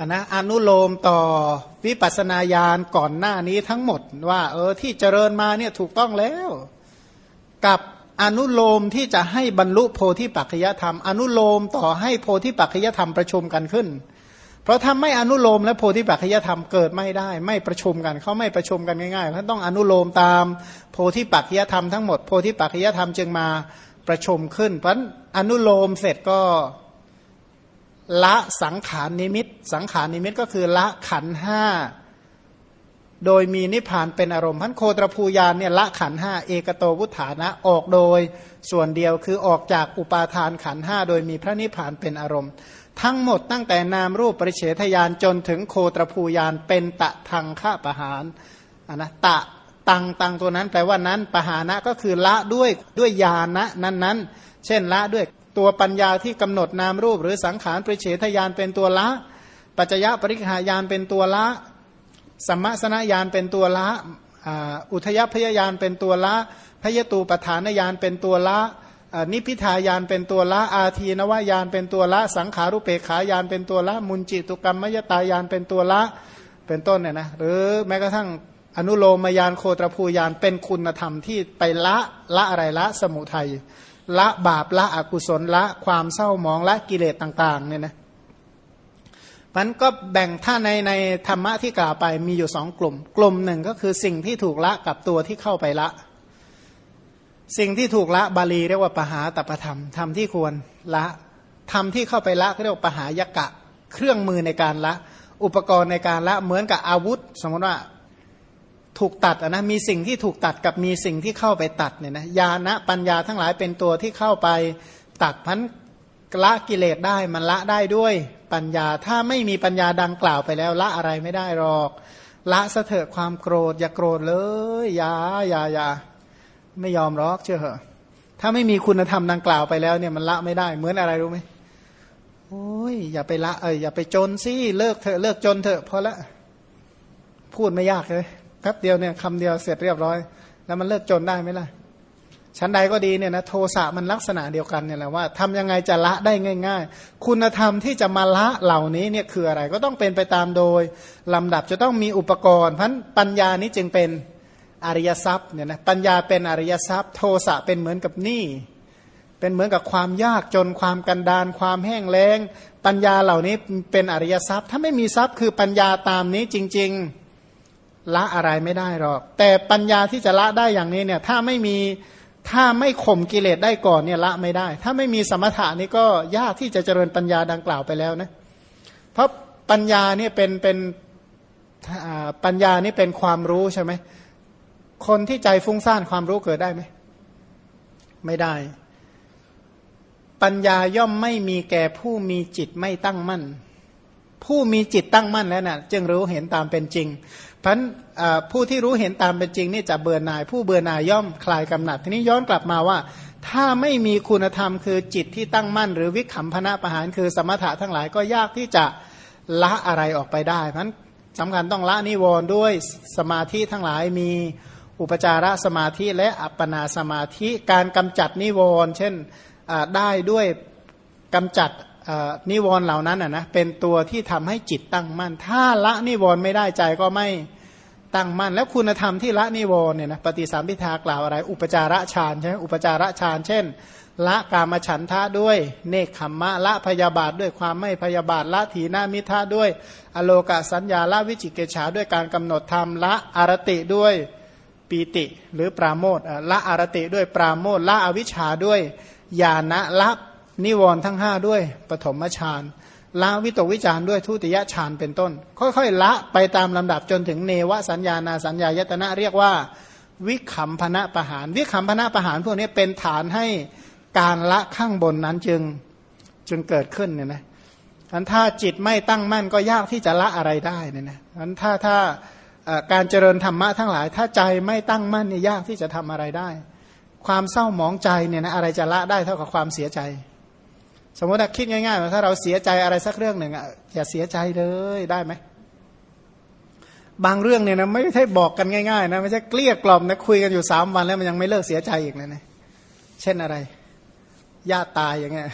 อันนะอนุโลมต่อวิปัสสนาญาณก่อนหน้านี้ทั้งหมดว่า เออที่เจริญมาเนี่ยถูกต้องแล้ว กับอนุโลมที่จะให้บรรลุโพธิปัจจยธรรม อนุโลมต่อให้โพธิปัจจยธรรมประชุมกันขึ้น เพราะถ้าไม่อนุโลมและโพธิปัจจยธรรมเกิดไม่ได้ ไม่ประชุมกันเขาไม่ประชุมกันง่ายๆเขาต้องอนุโลมตามโพธิปัจจยธรรมทั้งหมดโพธิปัจจยธรรมจึงมาประชุมขึ้น เพราะอนุโลมเสร็จก็ ละสังขารนิมิต สังขารนิมิตก็คือละขันห้าโดยมีนิพพานเป็นอารมณ์พันโคตรภูยานเนี่ยละขันห้าเอกโตวุฒานะออกโดยส่วนเดียวคือออกจากอุปาทานขันห้าโดยมีพระนิพพานเป็นอารมณ์ ทั้งหมดตั้งแต่นามรูปปริเฉทยานจนถึงโคตรภูยานเป็นตะทางฆ่าประหารนนะตะตังตังตัวนั้นแปลว่านั้นปหานะก็คือละด้วยด้วยญาณะนั้นนั้นเช่นละด้วย ตัวปัญญาที่กำหนดนามรูป หรือสังขารปริเฉทยานเป็นตัวละ ปัจจยปริหายานเป็นตัวละ สัมมสนญาณเป็นตัวละอุทยพยายานเป็นตัวละพยตูปฐานญาณเป็นตัวละนิพิทายานเป็นตัวละอาทีนวายานเป็นตัวละสังขารุเปขายานเป็นตัวละมุนจิตุกรรมมยตายานเป็นตัวละเป็นต้นเนี่ยนะหรือแม้กระทั่งอนุโลมยานโคตรภูยานเป็นคุณธรรมที่ไปละละอะไรละสมุทัย ละบาปละอกุศลละความเศร้ามองละกิเลสต่างๆเนี่ยนะมันก็แบ่งถ้าในในธรรมะที่กล่าวไปมีอยู่สองกลุ่ม กลุ่มหนึ่งก็คือสิ่งที่ถูกละกับตัวที่เข้าไปละ สิ่งที่ถูกละบาลีเรียกว่าปหาตประธรรมธรรมที่ควรละธรรมที่เข้าไปละเรียกว่าปหายกะ เครื่องมือในการละ อุปกรณ์ในการละเหมือนกับอาวุธ สมมติว่า ถูกตัดนะมีสิ่งที่ถูกตัดกับมีสิ่งที่เข้าไปตัดเนี่ยนะญาณปัญญาทั้งหลายเป็นตัวที่เข้าไปตัดพันละกิเลสได้มันละได้ด้วยปัญญา ถ้าไม่มีปัญญาดังกล่าวไปแล้วละอะไรไม่ได้หรอก ละสะเถิดความโกรธ อย่าโกรธเลยอย่าอย่าอย่าไม่ยอมหรอกเชื่อเหอะถ้าไม่มีคุณธรรมดังกล่าวไปแล้วเนี่ยมันละไม่ได้ เหมือนอะไรรู้ไหมโอ้ยอย่าไปละเอออย่าไปจนสิเลิกเถอะเลิกจนเถอะพอละพูดไม่ยากเลย แป๊บเดียวเนี่ยคำเดียวเสร็จเรียบร้อย แล้วมันเลิกจนได้ไหมล่ะชั้นใดก็ดีเนี่ยนะโทสะมันลักษณะเดียวกันเนี่ยแหละว่าทำยังไงจะละได้ง่าย ๆ คุณธรรมที่จะมาละเหล่านี้เนี่ยคืออะไรก็ต้องเป็นไปตามโดยลำดับจะต้องมีอุปกรณ์เพราะปัญญานี้จึงเป็นอริยทรัพย์เนี่ยนะปัญญาเป็นอริยทรัพย์ โทสะเป็นเหมือนกับหนี้เป็นเหมือนกับความยากจนความกันดานความแห้งแล้ง ปัญญาเหล่านี้เป็นอริยทรัพย์ ถ้าไม่มีทรัพย์คือปัญญาตามนี้จริง ๆ ละอะไรไม่ได้หรอก แต่ปัญญาที่จะละได้อย่างนี้เนี่ยถ้าไม่มีถ้าไม่ข่มกิเลสได้ก่อนเนี่ยละไม่ได้ ถ้าไม่มีสมถะนี่ก็ยากที่จะเจริญปัญญาดังกล่าวไปแล้วนะเพราะปัญญาเนี่ยเป็นเป็นปัญญานี่เป็นความรู้ใช่ไหมคนที่ใจฟุ้งซ่านความรู้เกิดได้ไหมไม่ได้ ปัญญาย่อมไม่มีแก่ผู้มีจิตไม่ตั้งมั่น ผู้มีจิตตั้งมั่นแล้วนะ่ะ จึงรู้เห็นตามเป็นจริงพันผู้ที่รู้เห็นตามเป็นจริงนี่จะเบื่อหน่าย ผู้เบื่อหน่ายย่อมคลายกำหนัด ทีนี้ย้อนกลับมาว่า ถ้าไม่มีคุณธรรมคือจิตที่ตั้งมั่น หรือวิขำพนะประหารคือสมถะทั้งหลายก็ยากที่จะละอะไรออกไปได้เพราะสำคัญต้องละนิวรณ์ด้วยสมาธิทั้งหลายมีอุปจารสมาธิและอัปปนาสมาธิการกำจัดนิวรณ์เช่นได้ด้วยกำจัด นิวรณ์เหล่านั้นนะเป็นตัวที่ทำให้จิตตั้งมั่น ถ้าละนิวรณ์ไม่ได้ใจก็ไม่ตั้งมั่น แล้วคุณธรรมที่ละนิวรณ์เนี่ยนะปฏิสัมพิทากล่าวอะไร อุปจาระฌานใช่ไหมอุปจาระฌานเช่น ละกามฉันทะด้วยเนคขมมะละพยาบาทด้วยความไม่พยาบาทละถีนามิทะด้วย อโลกสัญญาละวิจิกิจฉาด้วยการกำหนดธรรมละอารติด้วยปีติหรือปราโมทละอารติด้วยปราโมทละอวิชชาด้วยญาณละ นิวรณ์ทั้งห้าด้วยปฐมฌานละวิตกวิจารด้วยทุติยฌานเป็นต้น ค่อยๆ ละไปตามลำดับจนถึงเนวสัญญานาสัญญายตนะเรียกว่า วิขำพนะประหาร วิขำพนะประหารพวกนี้เป็นฐานให้การละข้างบนนั้นจึงจึงเกิดขึ้นเนี่ยนะอันถ้าจิตไม่ตั้งมั่นก็ยากที่จะละอะไรได้เนี่ยนะอันถ้าถ้าการเจริญธรรมะทั้งหลาย ถ้าใจไม่ตั้งมั่นเนี่ยากที่จะทำอะไรได้ ความเศร้าหมองใจเนี่ยนะอะไรจะละได้เท่ากับความเสียใจ สมมติคิดง่ายๆว่าถ้าเราเสียใจอะไรสักเรื่องหนึ่งอะอย่าเสียใจเลยได้ไหมบางเรื่องเนี่ยนะไม่ใช่บอกกันง่ายๆนะไม่ใช่เกลี้ยกล่อมนะคุยกันอยู่สามวันแล้วมันยังไม่เลิกเสียใจอีกนะนะเช่นอะไรญาติตายอย่างเงี้ย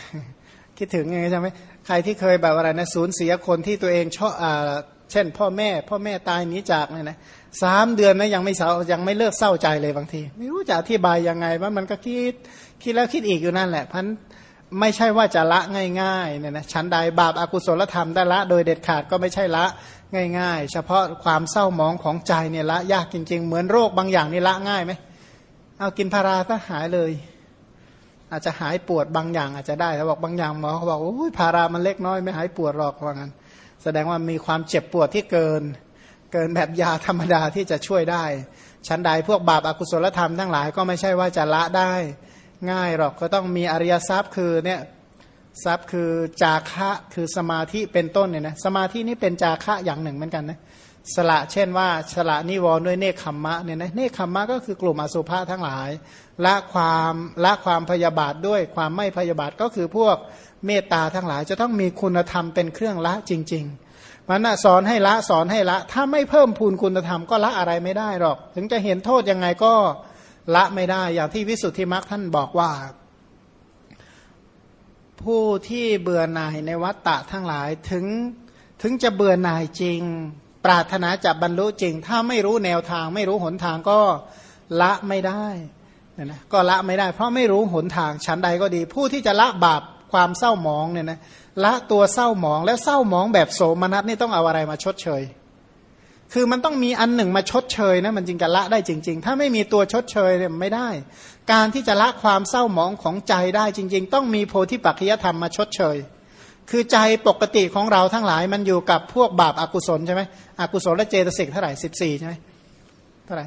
คิดถึงไงใช่ไหมใครที่เคยแบบอะไรนะสูญเสียคนที่ตัวเองชอบอ่าเช่น พ่อแม่ พ่อแม่ตายหนีจากเนี่ยนะสามเดือนนะยังไม่เศร้ายังไม่เลิกเศร้าใจเลยบางที ไม่รู้จะอธิบายยังไงว่ามันก็คิดคิดแล้วคิดอีกอยู่นั่นแหละพัน ไม่ใช่ว่าจะละง่ายๆเนี่ยนะชั้นใดบาปอากุศลธรรมได้ละ โดยเด็ดขาดก็ไม่ใช่ละง่าย ๆ เฉพาะความเศร้าหมองของใจเนี่ยละยากจริง ๆ เหมือนโรคบางอย่างนี่ละง่ายไหมเอากินพาราก็หายเลย อาจจะหายปวดบางอย่างอาจจะได้แต่บอกบางอย่างหมอเขาบอกโอ้ยพารามันเล็กน้อยไม่หายปวดหรอกว่างั้น แสดงว่ามีความเจ็บปวดที่เกิน เกินแบบยาธรรมดาที่จะช่วยได้ชั้นใดพวกบาปอากุศลธรรมทั้งหลายก็ไม่ใช่ว่าจะละได้ ง่ายหรอกก็ต้องมีอริยทรัพย์คือเนี่ยทรัพย์คือจาคะคือสมาธิเป็นต้นเนี่ยนะสมาธินี้เป็นจาคะอย่างหนึ่งเหมือนกันนะสละเช่นว่าสละนิวรณ์ด้วยเนคขมมะเนี่ยนะเนคขมมะก็คือกลุ่มอสุภะทั้งหลายละความละความพยาบาทด้วยความไม่พยาบาทก็คือพวกเมตตาทั้งหลาย จะต้องมีคุณธรรมเป็นเครื่องละจริง ๆ มันสอนให้ละสอนให้ละ ถ้าไม่เพิ่มพูนคุณธรรมก็ละอะไรไม่ได้หรอก ถึงจะเห็นโทษยังไงก็ ละไม่ได้ อย่างที่วิสุทธิมรรคท่านบอกว่า ผู้ที่เบื่อหน่ายในวัฏฏะทั้งหลายถึงถึงจะเบื่อหน่ายจริง ปรารถนาจะบรรลุจริง ถ้าไม่รู้แนวทาง ไม่รู้หนทางก็ละไม่ได้เนี่ยนะก็ละไม่ได้ เพราะไม่รู้หนทางชั้นใดก็ดี ผู้ที่จะละบาปความเศร้าหมองเนี่ยนะละตัวเศร้าหมองแล้วเศร้าหมองแบบโสมนัสนี่ต้องเอาอะไรมาชดเชย คือมันต้องมีอันหนึ่งมาชดเชยนะมันจึงจะละได้จริง ๆ ถ้าไม่มีตัวชดเชยเนี่ยไม่ได้ การที่จะละความเศร้าหมองของใจได้จริง ๆ ต้องมีโพธิปัจจยธรรมมาชดเชย คือใจปกติของเราทั้งหลายมันอยู่กับพวกบาปอากุศลใช่ไหมอกุศลและเจตสิกเท่าไหร่สิบสี่ใช่ไหมเท่าไหร่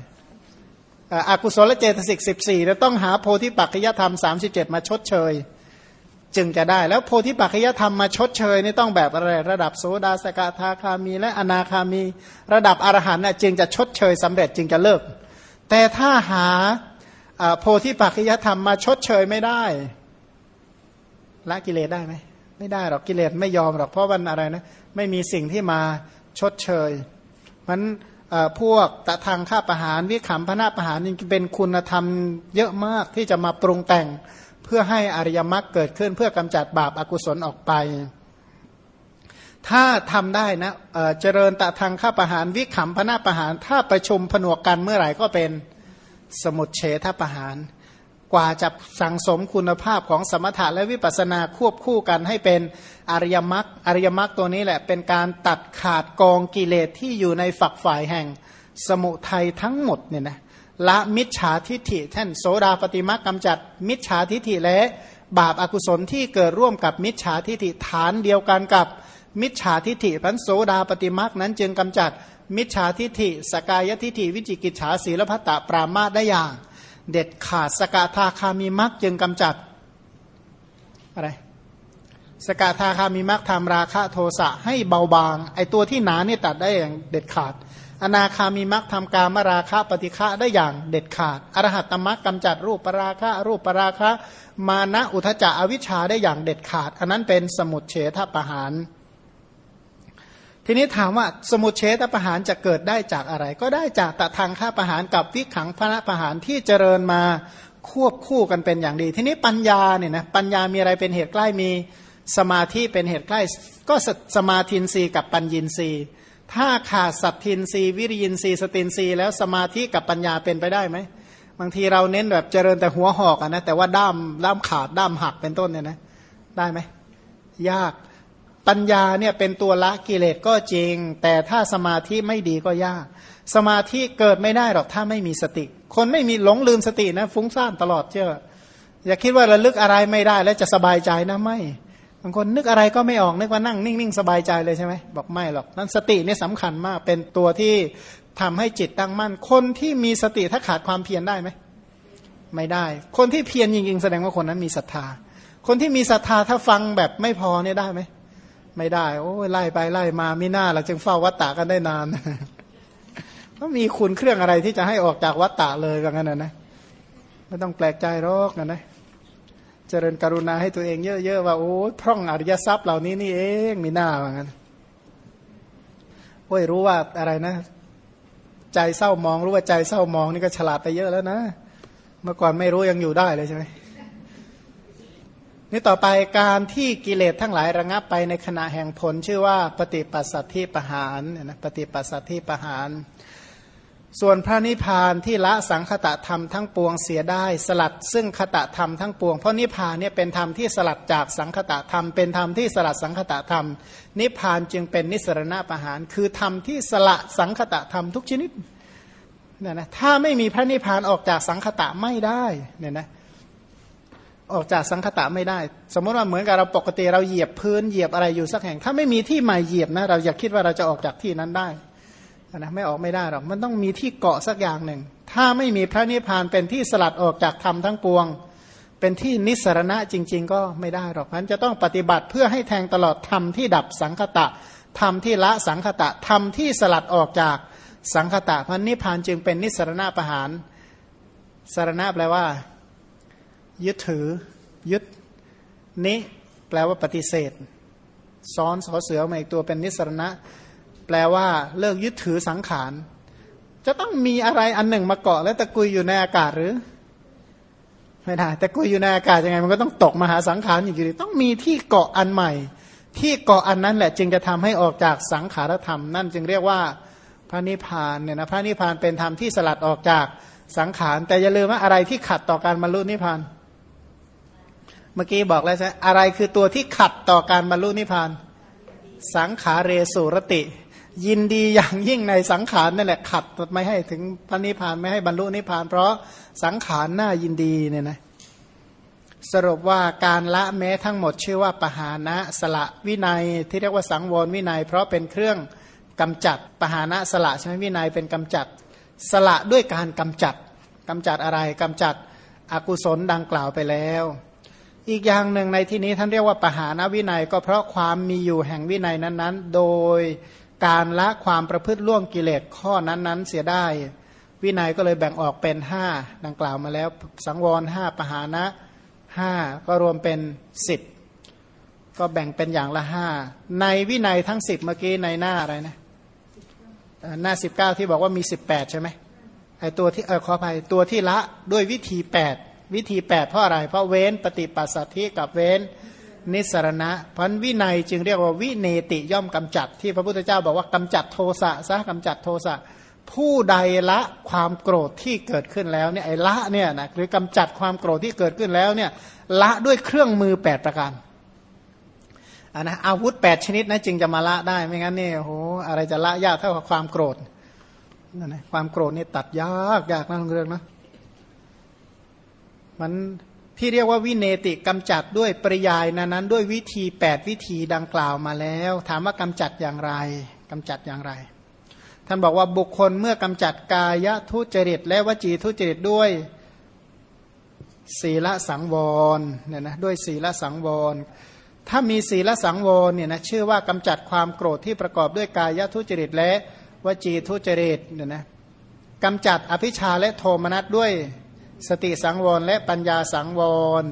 อกุศลและเจตสิกสิบสี่แล้วต้องหาโพธิปัจจยธรรมสามสิบเจ็ดมาชดเชย จึงจะได้แล้วโพธิปัจจยธรรมมาชดเชยนี่ต้องแบบอะไรระดับโสดาสกทาคามี และอนาคามี ระดับอรหันต์น่ะจึงจะชดเชยสำเร็จจึงจะเลิก แต่ถ้าหาโพธิปัจจยธรรมมาชดเชยไม่ได้ละกิเลสได้ไหมไม่ได้หรอกกิเลสไม่ยอมหรอกเพราะมันอะไรนะไม่มีสิ่งที่มาชดเชยมันพวกตะทางข้าประหารวิขำพระนาประหารนี่เป็นคุณธรรมเยอะมากที่จะมาปรุงแต่ง เพื่อให้อริยมรรคเกิดขึ้นเพื่อกำจัดบาปอากุศลออกไป ถ้าทำได้นะเเจริญตะทางข้าประหารวิขำพนาประหาร ถ้าประชุมผนวกกันเมื่อไหร่ก็เป็นสมุดเฉทประหาร กว่าจะสังสมคุณภาพของสมถะและวิปัสสนาควบคู่กันให้เป็นอริยมรรคอริยมรรคตัวนี้แหละเป็นการตัดขาดกองกิเลสที่อยู่ในฝักฝ่ายแห่งสมุทัยทั้งหมดเนี่ยนะ ละมิจฉาทิฐิท่านโสดาปฏิมากกำจัดมิจฉาทิฐิและบาปอากุศลที่เกิดร่วมกับมิจฉาทิฐิฐานเดียวกันกับมิจฉาทิฐิพันโสดาปฏิมานั้นจึงกำจัดมิจฉาทิฐิ สกายทิฐิวิจิกิจฉาศีลพัตตปรามาได้อย่าง เด็ดขาดสกาธาคามีมักจึงกำจัดอะไรสกาธาคามีมักทำราคะโทสะให้เบาบาง ไอตัวที่หนาเนี่ยตัดได้อย่างเด็ดขาด อนาคามีมักทำการมราคะปฏิฆะได้อย่างเด็ดขาด อรหัตตมักกำจัดรูปปราคะรูปปราคะ มานะอุทจะอวิชชาได้อย่างเด็ดขาด อันนั้นเป็นสมุดเฉทประหาร ทีนี้ถามว่าสมุดเฉทประหารจะเกิดได้จากอะไร ก็ได้จากตะทางฆ่าประหารกับวิขังพระประหารที่เจริญมาควบคู่กันเป็นอย่างดี ทีนี้ปัญญาเนี่ยนะปัญญามีอะไรเป็นเหตุใกล้มีสมาธิเป็นเหตุใกล้ ก็สมาธินรีกับปัญญินรี ถ้าขาดสัตทินรีวิริยินรีสตินรีแล้วสมาธิกับปัญญาเป็นไปได้ไหมบางทีเราเน้นแบบเจริญแต่หัวหอกอนะแต่ว่าด้ามด้ามขาดด้ามหักเป็นต้นเนี่ยนะได้ไหมยากปัญญาเนี่ยเป็นตัวละกิเลสก็จริง แต่ถ้าสมาธิไม่ดีก็ยาก สมาธิเกิดไม่ได้หรอกถ้าไม่มีสติ คนไม่มีหลงลืมสตินะ ฟุ้งซ่านตลอดเชื่ออย่าคิดว่าระลึกอะไรไม่ได้แล้วจะสบายใจนะไม่างคนนึกอะไรก็ไม่ออกนึกว่านั่งนิ่งๆสบายใจเลยใช่ไหมบอกไม่หรอกนั้นสติเนี่ยสำคัญมากเป็นตัวที่ทำให้จิตตั้งมั่น คนที่มีสติถ้าขาดความเพียรได้ไหมไม่ได้ คนที่เพียรจริงๆ แสดงว่าคนนั้นมีศรัทธา คนที่มีศรัทธาถ้าฟังแบบไม่พอเนี่ยได้ไหมไม่ได้ โอ้ยไล่ไปไล่มาไม่น่าเราจึงเฝ้าวัตตะกันได้นานก็มีคุณเครื่องอะไรที่จะให้ออกจากวัตตะเลยแบบนั้นนะไม่ต้องแปลกใจหรอกนะนะ เจริญกรุณาให้ตัวเองเยอะๆว่าโอ้พร่องอริยทรัพย์เหล่านี้นี่เองมีหน้าว่างั้นโอ้ยรู้ว่าอะไรนะ ใจเศร้ามองรู้ว่าใจเศร้ามองนี่ก็ฉลาดไปเยอะแล้วนะ เมื่อก่อนไม่รู้ยังอยู่ได้เลยใช่ไหมนี่ต่อไปการที่กิเลสทั้งหลายระงับไปในขณะแห่งผลชื่อว่าปฏิปัสสัทธิปหารนะปฏิปัสสัทธิปหาร ส่วนพระนิพพานที่ละสังคตะธรรมทั้งปวงเสียได้ สลัดซึ่งคตะธรรมทั้งปวง เพราะนิพพานเนี่ยเป็นธรรมที่สลัดจากสังคตะธรรม เป็นธรรมที่สลัดสังคตะธรรม นิพพานจึงเป็นนิสรณะประหาร คือธรรมที่สละสังคตะธรรมทุกชนิดเนี่ยนะถ้าไม่มีพระนิพพานออกจากสังคตะไม่ได้เนี่ยนะออกจากสังคตะไม่ได้ สมมติว่าเหมือนกับเราปกติเราเหยียบพื้นเหยียบอะไรอยู่สักแห่ง ถ้าไม่มีที่ใหม่เหยียบนะเราอยากคิดว่าเราจะออกจากที่นั้นได้ นะไม่ออกไม่ได้หรอกมันต้องมีที่เกาะสักอย่างหนึ่ง ถ้าไม่มีพระนิพพานเป็นที่สลัดออกจากธรรมทั้งปวง เป็นที่นิสรณะจริง ๆ ก็ไม่ได้หรอกมันจะต้องปฏิบัติเพื่อให้แทงตลอดธรรมที่ดับสังคตะธรรมที่ละสังคตะธรรมที่สลัดออกจากสังคตะพันนิพพานจึงเป็นนิสรณะประหารสารณะแปลว่า ยึดถือ ยึดนิแปลว่าปฏิเสธ ซ้อนสอเสือมาอีกตัวเป็นนิสรณะ แปลว่าเลิกยึดถือสังขาร จะต้องมีอะไรอันหนึ่งมาเกาะแล้วตะกุยอยู่ในอากาศหรือไม่ได้ตะกุยอยู่ในอากาศยังไงมันก็ต้องตกมาหาสังขารอยู่ดีต้องมีที่เกาะอันใหม่ ที่เกาะอันนั้นแหละจึงจะทำให้ออกจากสังขารธรรม นั่นจึงเรียกว่าพระนิพพานเนี่ยนะพระนิพพานเป็นธรรมที่สลัดออกจากสังขาร แต่อย่าลืมว่าอะไรที่ขัดต่อการบรรลุนิพพาน เมื่อกี้บอกแล้วใช่อะไรคือตัวที่ขัดต่อการบรรลุนิพพาน สังขาเรสุรติ ยินดีอย่างยิ่งในสังขารนั่นแหละขัดไม่ให้ถึงพระนิพพานไม่ให้บรรลุนิพพาน เพราะสังขารน่ายินดีเนี่ยนะสรุปว่าการละแม้ทั้งหมดชื่อว่าปหานะสละวินัยที่เรียกว่าสังวรวินัย เพราะเป็นเครื่องกำจัดปหานะสละใช่ไหมวินัยเป็นกำจัด สละด้วยการกำจัดกำจัดอะไรกำจัดอกุศลดังกล่าวไปแล้ว อีกอย่างหนึ่งในที่นี้ท่านเรียกว่าปหานะวินัย ก็เพราะความมีอยู่แห่งวินัยนั้นๆ โดย การละความประพฤติล่วงกิเลสข้อนั้นๆ เสียได้ วินัยก็เลยแบ่งออกเป็นห้าดังกล่าวมาแล้วสังวรห้าปหานะห้าก็รวมเป็นสิบก็แบ่งเป็นอย่างละห้าในวินัยทั้งสิบเมื่อกี้ในหน้าอะไรนะหน้าสิบเก้าที่บอกว่ามีสิบแปดใช่ไหมไอตัวที่เออขออภัยตัวที่ละด้วยวิธีแปดวิธีแปดเพราะอะไร เพราะเว้นปฏิปัสสัทธิกับเว้น นิสรณะพันวินัยจึงเรียกว่าวิเนติย่อมกำจัด ที่พระพุทธเจ้าบอกว่ากำจัดโทสะซะกำจัดโทสะผู้ใดละความโกรธที่เกิดขึ้นแล้วเนี่ยไอ้ละเนี่ยนะหรือกำจัดความโกรธที่เกิดขึ้นแล้วเนี่ยละด้วยเครื่องมือ 8 ประการอันนะอาวุธ 8 ชนิดนะจึงจะมาละได้ไม่งั้นเนี่ยโหอะไรจะละยากเท่ากับความโกรธนั่นนะความโกรธนี่ตัดยากยากนะเรื่องนะมัน ที่เรียกว่าวิเนติกำจัดด้วยปริยายนั้นนั้นด้วยวิธี 8 วิธีดังกล่าวมาแล้ว ถามว่ากำจัดอย่างไรกำจัดอย่างไร ท่านบอกว่าบุคคลเมื่อกำจัดกายทุจริต และวจีทุจริตด้วยศีลสังวรเนี่ยนะด้วยศีลสังวร ถ้ามีศีลสังวรเนี่ยนะชื่อว่ากำจัดความโกรธที่ประกอบด้วยกายทุจริต และวจีทุจริตเนี่ยนะกำจัดอภิชาและโทมนัสด้วย สติสังวรและปัญญาสังวร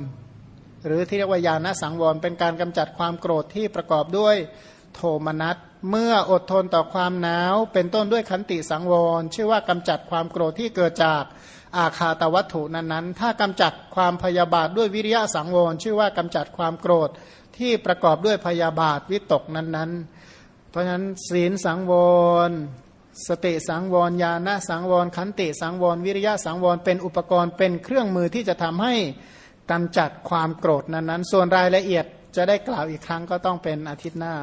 หรือที่เรียกว่าญาณสังวรเป็นการกำจัดความโกรธที่ประกอบด้วยโทมนัสเมื่ออดทนต่อความหนาว เป็นต้นด้วยขันติสังวรชื่อว่ากำจัดความโกรธที่เกิดจากอาคาตวัตถุนั้นๆ ถ้ากำจัดความพยาบาทด้วยวิริยะสังวรชื่อว่ากำจัดความโกรธที่ประกอบด้วยพยาบาทวิตกนั้นๆ เพราะฉะนั้นศีลสังวร สติสังวรญาณสังวรขันติสังวรวิริยะสังวรเป็นอุปกรณ์เป็นเครื่องมือที่จะทำให้กำจัดความโกรธนั้นๆ ส่วนรายละเอียดจะได้กล่าวอีกครั้งก็ต้องเป็นอาทิตย์หน้า